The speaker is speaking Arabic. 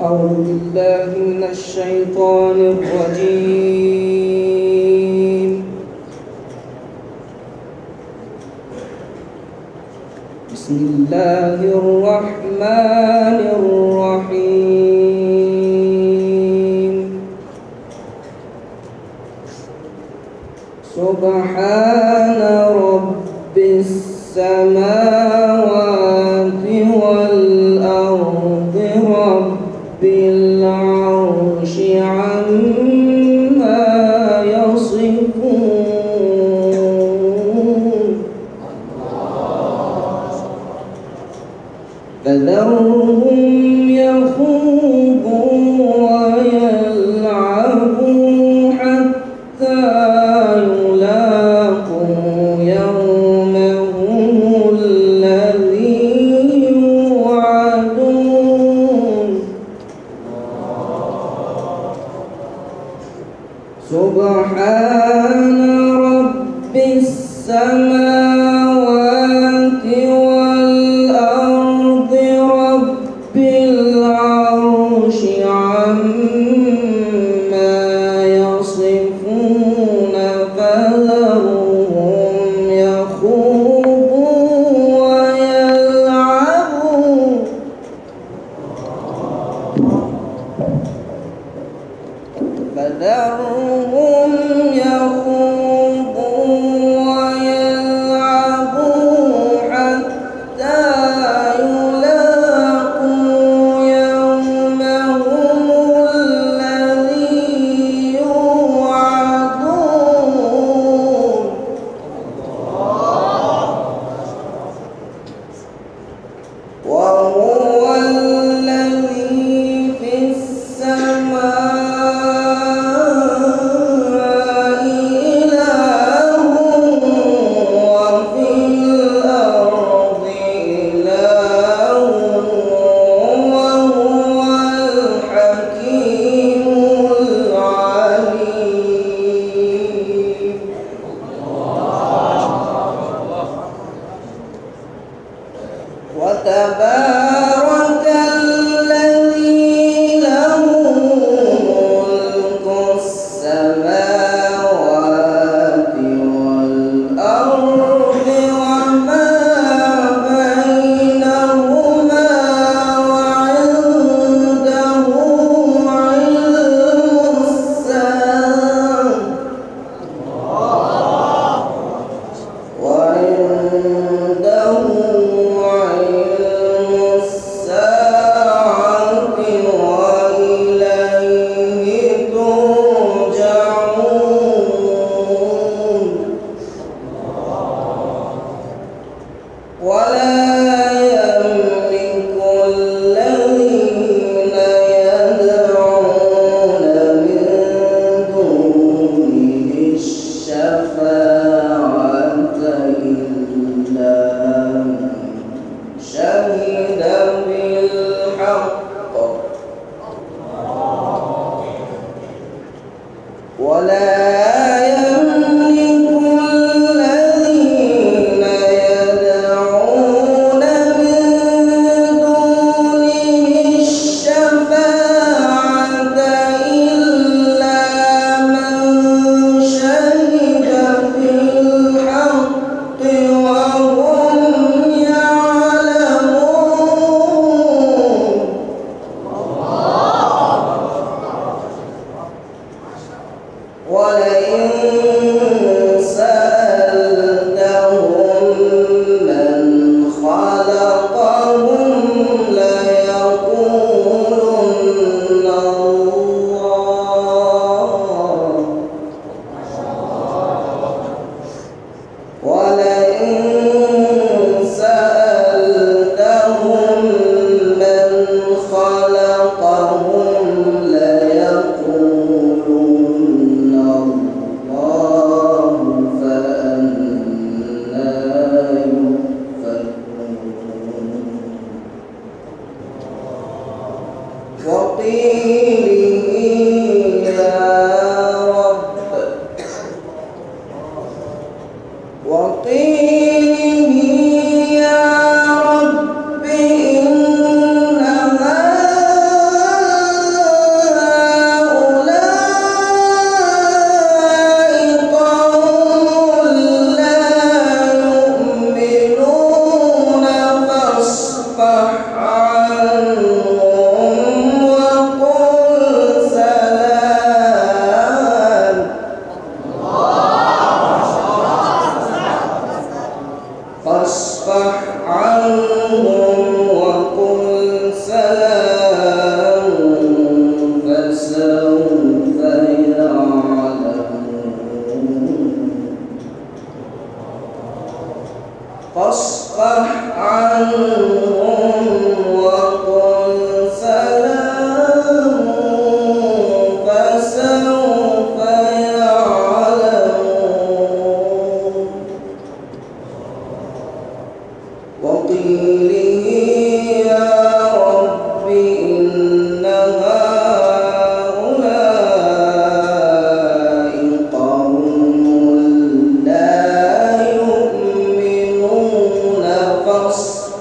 أعوذ بالله من الشيطان الرجيم. بسم الله الرحمن الرحيم. سبحان رب السماوات فذرهم ويلعبوا حتى يلاقوا الذي يوعدون. سبحان رب السماء فذرهم ولئن فيه